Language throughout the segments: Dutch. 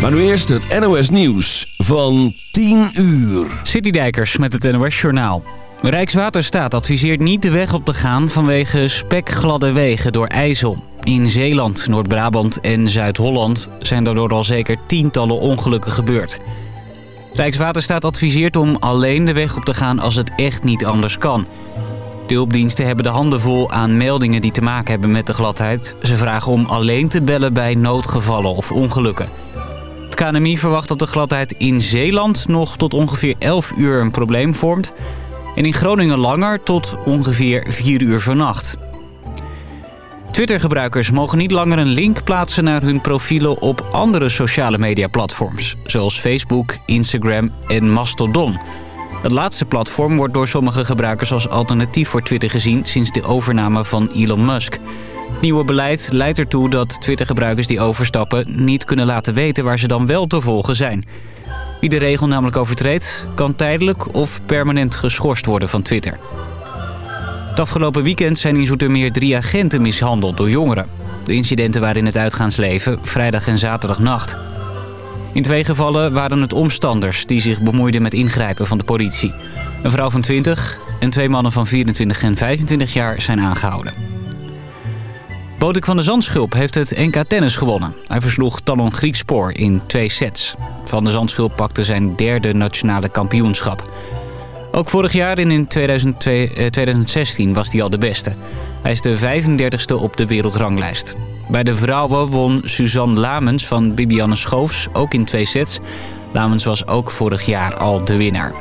Maar nu eerst het NOS Nieuws van 10 uur. Citydijkers met het NOS Journaal. Rijkswaterstaat adviseert niet de weg op te gaan vanwege spekgladde wegen door IJssel. In Zeeland, Noord-Brabant en Zuid-Holland zijn daardoor al zeker tientallen ongelukken gebeurd. Rijkswaterstaat adviseert om alleen de weg op te gaan als het echt niet anders kan. De hulpdiensten hebben de handen vol aan meldingen die te maken hebben met de gladheid. Ze vragen om alleen te bellen bij noodgevallen of ongelukken. Het KNMI verwacht dat de gladheid in Zeeland nog tot ongeveer 11 uur een probleem vormt... en in Groningen langer tot ongeveer 4 uur vannacht. Twitter-gebruikers mogen niet langer een link plaatsen naar hun profielen op andere sociale media-platforms... zoals Facebook, Instagram en Mastodon... Het laatste platform wordt door sommige gebruikers als alternatief voor Twitter gezien sinds de overname van Elon Musk. Het nieuwe beleid leidt ertoe dat Twitter-gebruikers die overstappen niet kunnen laten weten waar ze dan wel te volgen zijn. Wie de regel namelijk overtreedt, kan tijdelijk of permanent geschorst worden van Twitter. Het afgelopen weekend zijn in Zoetermeer drie agenten mishandeld door jongeren. De incidenten waren in het uitgaansleven vrijdag en zaterdagnacht. In twee gevallen waren het omstanders die zich bemoeiden met ingrijpen van de politie. Een vrouw van 20 en twee mannen van 24 en 25 jaar zijn aangehouden. Botik van de Zandschulp heeft het NK Tennis gewonnen. Hij versloeg Talon Griekspoor in twee sets. Van de Zandschulp pakte zijn derde nationale kampioenschap. Ook vorig jaar in 2016 eh, was hij al de beste. Hij is de 35ste op de wereldranglijst. Bij de vrouwen won Suzanne Lamens van Bibianne Schoofs ook in twee sets. Lamens was ook vorig jaar al de winnaar.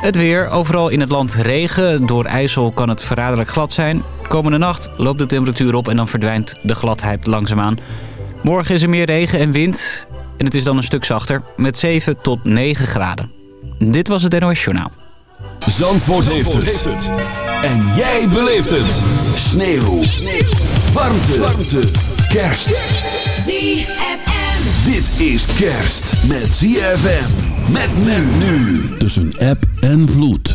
Het weer, overal in het land regen. Door IJssel kan het verraderlijk glad zijn. Komende nacht loopt de temperatuur op en dan verdwijnt de gladheid langzaamaan. Morgen is er meer regen en wind en het is dan een stuk zachter met 7 tot 9 graden. Dit was het NOS Journaal. Zandvoort, heeft, het. En jij beleeft het. Sneeuw. Sneeuw. Warmte. Warmte. Kerst. ZFM. Dit is kerst met ZFM. Met men nu. Tussen app en vloed.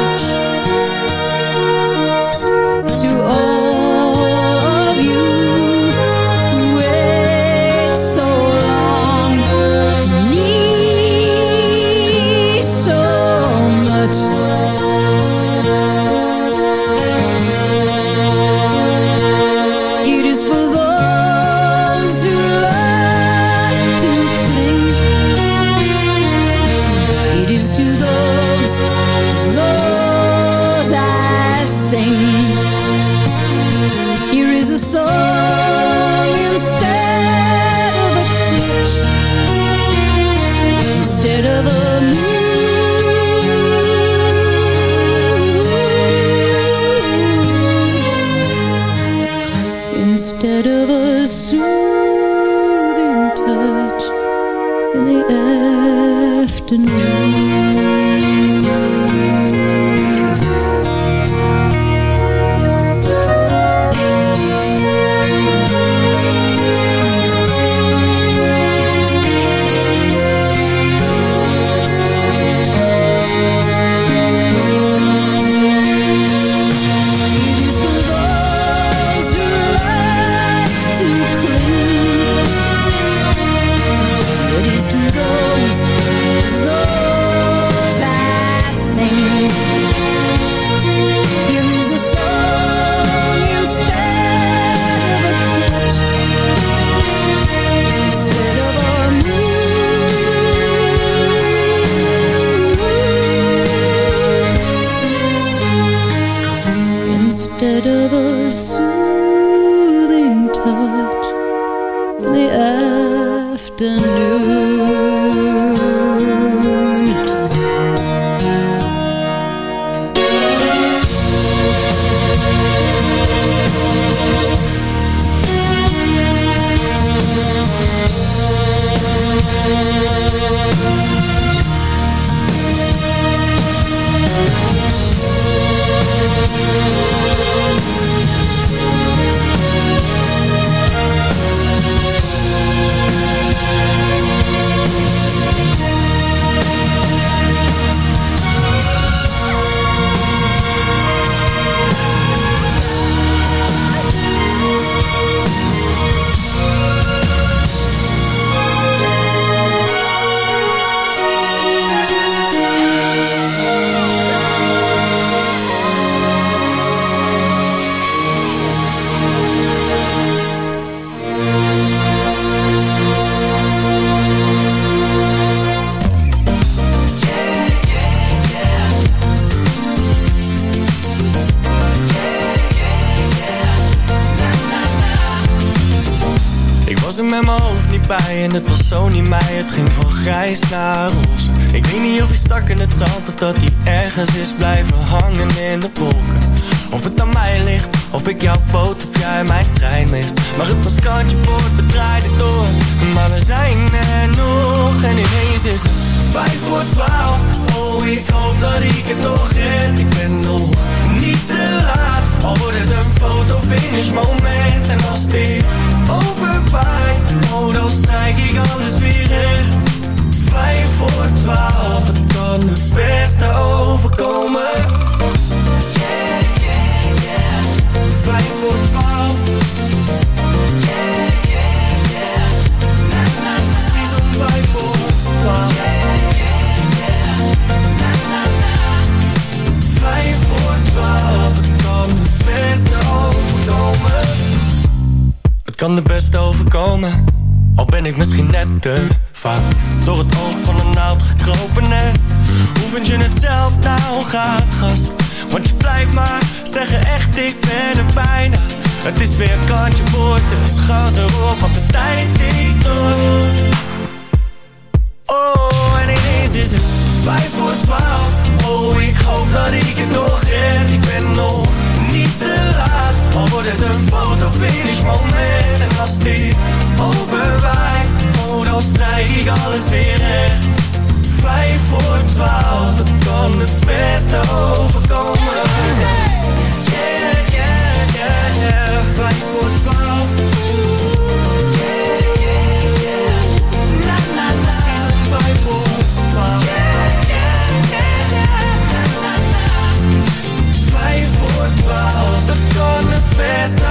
Instead of a soothing Overkomen? Al ben ik misschien net te vaak Door het oog van een naald gekropen En hoe vind je het zelf? Nou gaat gast. Want je blijft maar zeggen echt ik ben er bijna. Het is weer kantje boord Dus gas erop want de tijd tikt door. Oh, en ineens is het vijf voor twaalf. Oh, ik hoop dat ik het nog red. Ik ben nog wordt het een fotofinish moment. En als dit overwaait, oh, dan strijk ik alles weer recht. Vijf voor twaalf, het kan het beste overkomen. Yeah, yeah, yeah, yeah. Vijf voor twaalf. last